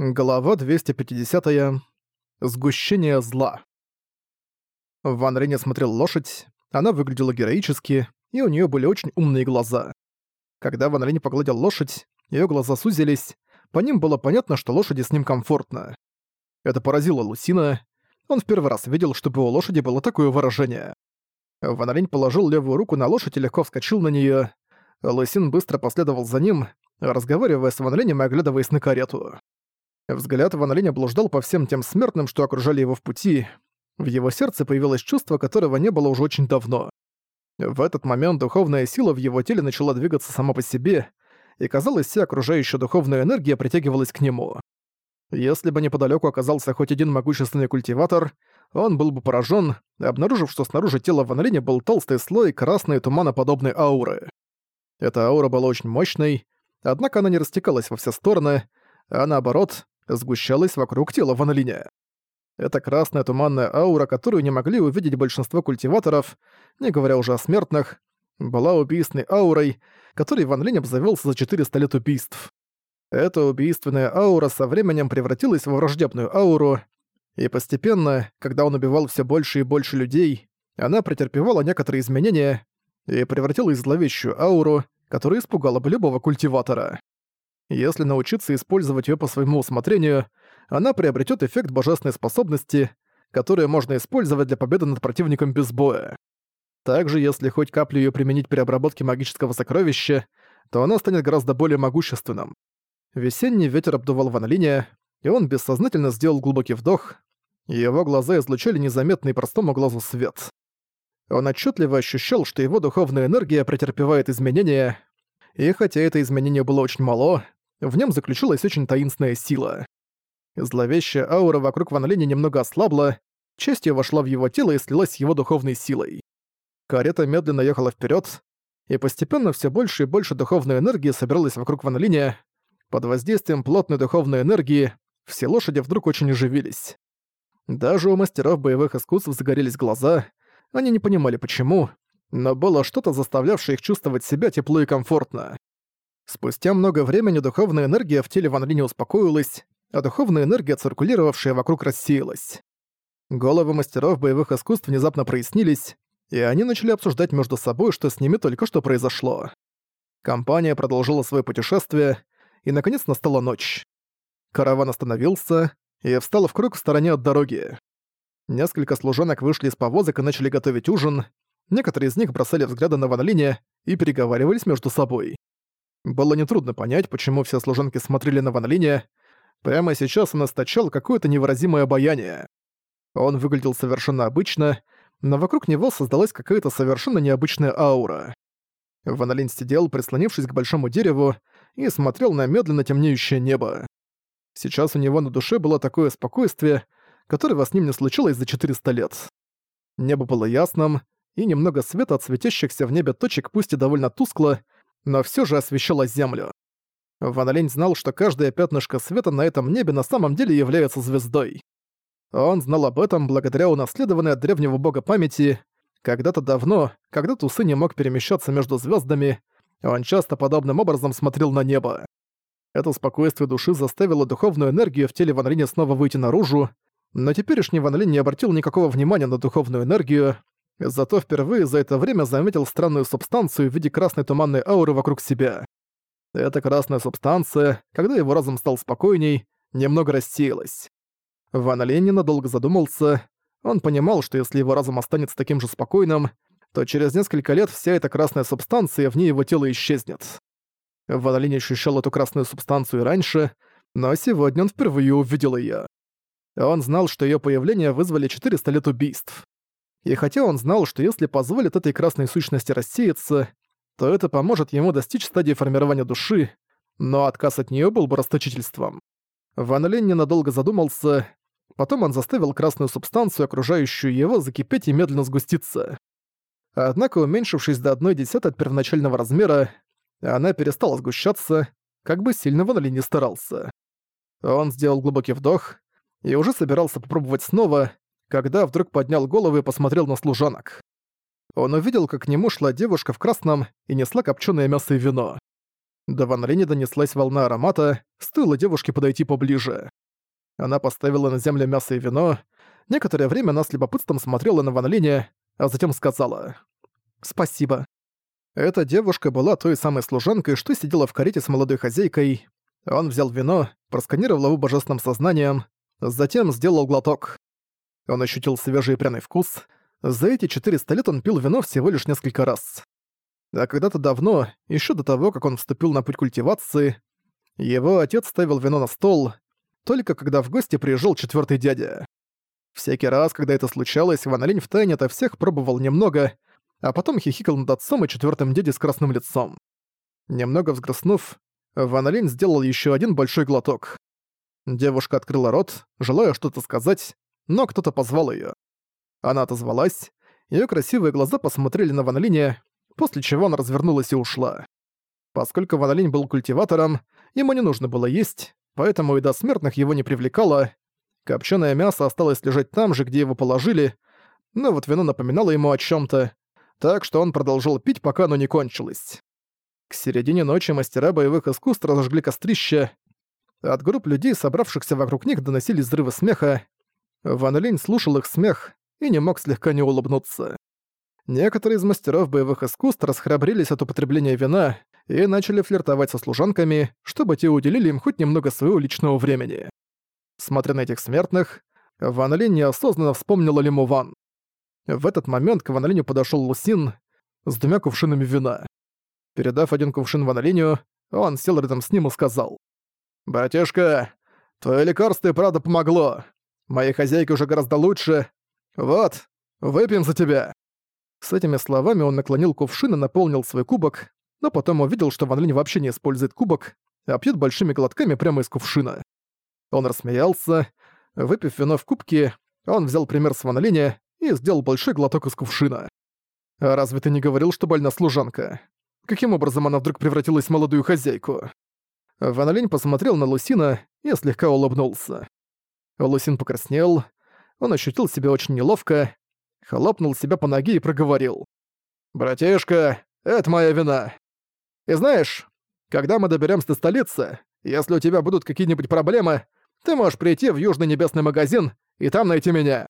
Глава 250. -я. Сгущение зла. Ван Рейне смотрел лошадь, она выглядела героически, и у нее были очень умные глаза. Когда Ван Рейне погладил лошадь, ее глаза сузились, по ним было понятно, что лошади с ним комфортно. Это поразило Лусина, он в первый раз видел, чтобы у лошади было такое выражение. Ван Рейн положил левую руку на лошадь и легко вскочил на нее. Лусин быстро последовал за ним, разговаривая с Ван Рейнем и оглядываясь на карету. Взгляд Ван Линя блуждал по всем тем смертным, что окружали его в пути. В его сердце появилось чувство, которого не было уже очень давно. В этот момент духовная сила в его теле начала двигаться сама по себе, и казалось, вся окружающая духовная энергия притягивалась к нему. Если бы неподалеку оказался хоть один могущественный культиватор, он был бы поражен, обнаружив, что снаружи тела Ван Линя был толстый слой красной туманоподобной ауры. Эта аура была очень мощной, однако она не растекалась во все стороны, а наоборот, сгущалась вокруг тела Ван Линя. Эта красная туманная аура, которую не могли увидеть большинство культиваторов, не говоря уже о смертных, была убийственной аурой, которой Ван Линь обзавелся за 400 лет убийств. Эта убийственная аура со временем превратилась во враждебную ауру, и постепенно, когда он убивал все больше и больше людей, она претерпевала некоторые изменения и превратилась в зловещую ауру, которая испугала бы любого культиватора. Если научиться использовать ее по своему усмотрению, она приобретет эффект божественной способности, которую можно использовать для победы над противником без боя. Также, если хоть каплю ее применить при обработке магического сокровища, то она станет гораздо более могущественным. Весенний ветер обдувал Ван Линя, и он бессознательно сделал глубокий вдох, и его глаза излучали незаметный простому глазу свет. Он отчетливо ощущал, что его духовная энергия претерпевает изменения, и хотя это изменение было очень мало, в нем заключилась очень таинственная сила. Зловещая аура вокруг Ван Линя немного ослабла, часть вошла в его тело и слилась с его духовной силой. Карета медленно ехала вперед, и постепенно все больше и больше духовной энергии собиралась вокруг Ван Линя. Под воздействием плотной духовной энергии все лошади вдруг очень оживились. Даже у мастеров боевых искусств загорелись глаза, они не понимали почему, но было что-то, заставлявшее их чувствовать себя тепло и комфортно. Спустя много времени духовная энергия в теле Ван Линя успокоилась, а духовная энергия, циркулировавшая вокруг, рассеялась. Головы мастеров боевых искусств внезапно прояснились, и они начали обсуждать между собой, что с ними только что произошло. Компания продолжила свое путешествие, и наконец настала ночь. Караван остановился и встал в круг в стороне от дороги. Несколько служанок вышли из повозок и начали готовить ужин. Некоторые из них бросали взгляды на Ван Линя и переговаривались между собой. Было нетрудно понять, почему все служанки смотрели на Ван Линя. Прямо сейчас он источал какое-то невыразимое обаяние. Он выглядел совершенно обычно, но вокруг него создалась какая-то совершенно необычная аура. Ван Линь сидел, прислонившись к большому дереву, и смотрел на медленно темнеющее небо. Сейчас у него на душе было такое спокойствие, которого с ним не случилось за 400 лет. Небо было ясным, и немного света от светящихся в небе точек пусть и довольно тускло, но все же освещала Землю. Ван Линь знал, что каждое пятнышко света на этом небе на самом деле является звездой. Он знал об этом благодаря унаследованной от древнего бога памяти. Когда-то давно, когда Тусы не мог перемещаться между звездами, он часто подобным образом смотрел на небо. Это спокойствие души заставило духовную энергию в теле Ван Линя снова выйти наружу, но теперешний Ван Линь не обратил никакого внимания на духовную энергию, Зато впервые за это время заметил странную субстанцию в виде красной туманной ауры вокруг себя. Эта красная субстанция, когда его разум стал спокойней, немного рассеялась. Ван Лень ненадолго задумался. Он понимал, что если его разум останется таким же спокойным, то через несколько лет вся эта красная субстанция вне его тела исчезнет. Ван Лень ощущал эту красную субстанцию раньше, но сегодня он впервые увидел её. Он знал, что её появление вызвали 400 лет убийств. И хотя он знал, что если позволит этой красной сущности рассеяться, то это поможет ему достичь стадии формирования души, но отказ от нее был бы расточительством. Ван Линь ненадолго задумался, потом он заставил красную субстанцию, окружающую его, закипеть и медленно сгуститься. Однако, уменьшившись до одной десятой от первоначального размера, она перестала сгущаться, как бы сильно Ван Линь не старался. Он сделал глубокий вдох и уже собирался попробовать снова, когда вдруг поднял голову и посмотрел на служанок. Он увидел, как к нему шла девушка в красном и несла копченое мясо и вино. До Ван Линя донеслась волна аромата, стоило девушке подойти поближе. Она поставила на землю мясо и вино. Некоторое время она с любопытством смотрела на Ван Линя, а затем сказала «Спасибо». Эта девушка была той самой служанкой, что сидела в карете с молодой хозяйкой. Он взял вино, просканировал его божественным сознанием, затем сделал глоток. Он ощутил свежий и пряный вкус. За эти 400 лет он пил вино всего лишь несколько раз. А когда-то давно, еще до того, как он вступил на путь культивации, его отец ставил вино на стол, только когда в гости приезжал четвертый дядя. Всякий раз, когда это случалось, Ван Линь втайне ото всех пробовал немного, а потом хихикал над отцом и четвертым дядей с красным лицом. Немного взгрустнув, Ван Линь сделал еще один большой глоток. Девушка открыла рот, желая что-то сказать, но кто-то позвал ее. Она отозвалась, ее красивые глаза посмотрели на Ван после чего она развернулась и ушла. Поскольку Ван был культиватором, ему не нужно было есть, поэтому еда смертных его не привлекала. Копченое мясо осталось лежать там же, где его положили, но вот вино напоминало ему о чем то так что он продолжал пить, пока оно не кончилось. К середине ночи мастера боевых искусств разожгли кострища. От групп людей, собравшихся вокруг них, доносились взрывы смеха. Ван Линь слушал их смех и не мог слегка не улыбнуться. Некоторые из мастеров боевых искусств расхрабрились от употребления вина и начали флиртовать со служанками, чтобы те уделили им хоть немного своего личного времени. Смотря на этих смертных, Ван Линь неосознанно вспомнила Лиму Ван. В этот момент к Ван Линю подошёл Лусин с двумя кувшинами вина. Передав один кувшин Ван Линю, он сел рядом с ним и сказал. «Братишка, твоё лекарство и правда помогло. Моей хозяйке уже гораздо лучше. Вот, выпьем за тебя». С этими словами он наклонил кувшин и наполнил свой кубок, но потом увидел, что Ван Линь вообще не использует кубок, а пьет большими глотками прямо из кувшина. Он рассмеялся. Выпив вино в кубке, он взял пример с Ван Линя и сделал большой глоток из кувшина. «А разве ты не говорил, что больна служанка? Каким образом она вдруг превратилась в молодую хозяйку?» Ван Линь посмотрел на Лусина и слегка улыбнулся. Лусин покраснел, он ощутил себя очень неловко, хлопнул себя по ноге и проговорил. «Братишка, это моя вина. И знаешь, когда мы доберемся до столицы, если у тебя будут какие-нибудь проблемы, ты можешь прийти в Южный Небесный магазин и там найти меня.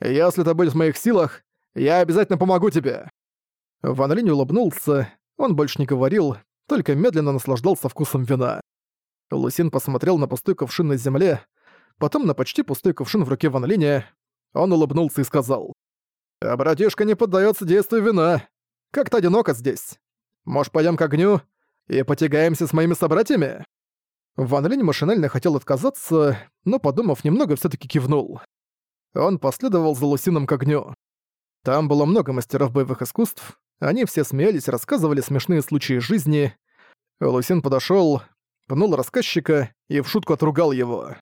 Если это будет в моих силах, я обязательно помогу тебе». Ван Линь улыбнулся, он больше не говорил, только медленно наслаждался вкусом вина. Лусин посмотрел на пустой кувшин на земле, потом на почти пустой кувшин в руке Ван Линя. Он улыбнулся и сказал. «А братишка не поддается действию вина. Как-то одиноко здесь. Может, пойдем к огню и потягаемся с моими собратьями?» Ван Линь машинально хотел отказаться, но, подумав немного, все таки кивнул. Он последовал за Лусином к огню. Там было много мастеров боевых искусств, они все смеялись рассказывали смешные случаи жизни. Лусин подошёл, пнул рассказчика и в шутку отругал его.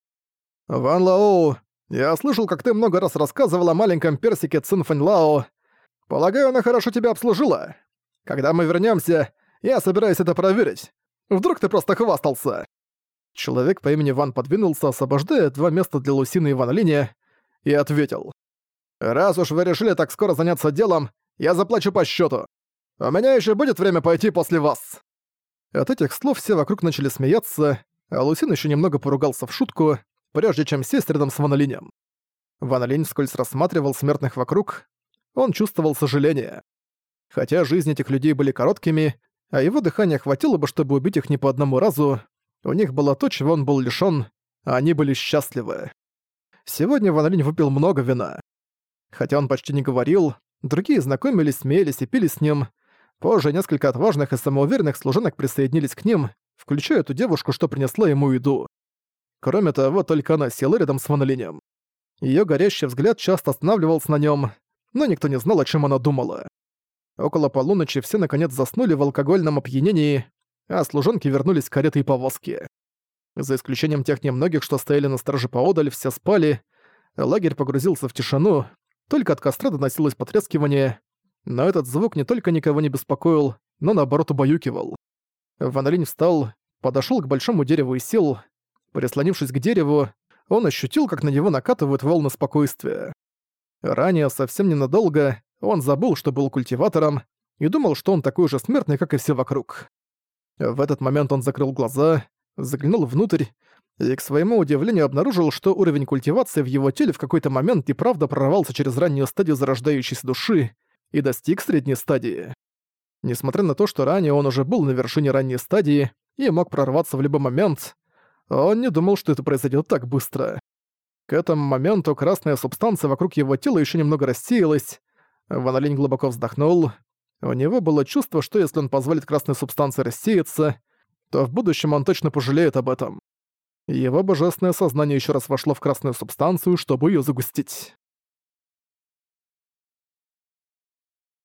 «Ван Лао, я слышал, как ты много раз рассказывал о маленьком персике Цин Фань Лао. Полагаю, она хорошо тебя обслужила. Когда мы вернёмся, я собираюсь это проверить. Вдруг ты просто хвастался?» Человек по имени Ван подвинулся, освобождая два места для Лусины и Ван Линя, и ответил. «Раз уж вы решили так скоро заняться делом, я заплачу по счету. У меня еще будет время пойти после вас». От этих слов все вокруг начали смеяться, а Лусин еще немного поругался в шутку, прежде чем сесть рядом с Ванолинем. Ванолинь вскользь рассматривал смертных вокруг, он чувствовал сожаление. Хотя жизни этих людей были короткими, а его дыхания хватило бы, чтобы убить их не по одному разу, у них было то, чего он был лишён, а они были счастливы. Сегодня Ван Линь выпил много вина. Хотя он почти не говорил, другие знакомились, смеялись и пили с ним. Позже несколько отважных и самоуверенных служанок присоединились к ним, включая ту девушку, что принесла ему еду. Кроме того, только она села рядом с Ван Линем. Её горящий взгляд часто останавливался на нём, но никто не знал, о чем она думала. Около полуночи все наконец заснули в алкогольном опьянении, а служанки вернулись к кареты и повозке. За исключением тех немногих, что стояли на страже поодаль, все спали. Лагерь погрузился в тишину, только от костра доносилось потрескивание. Но этот звук не только никого не беспокоил, но наоборот убаюкивал. Ван встал, подошёл к большому дереву и сел. Прислонившись к дереву, он ощутил, как на него накатывают волны спокойствия. Ранее, совсем ненадолго, он забыл, что был культиватором, и думал, что он такой же смертный, как и все вокруг. В этот момент он закрыл глаза, заглянул внутрь и, к своему удивлению, обнаружил, что уровень культивации в его теле в какой-то момент и правда прорвался через раннюю стадию зарождающейся души и достиг средней стадии. Несмотря на то, что ранее он уже был на вершине ранней стадии и мог прорваться в любой момент, он не думал, что это произойдет так быстро. К этому моменту красная субстанция вокруг его тела еще немного рассеялась. Ван глубоко вздохнул. У него было чувство, что если он позволит красной субстанции рассеяться, то в будущем он точно пожалеет об этом. Его божественное сознание еще раз вошло в красную субстанцию, чтобы ее загустить.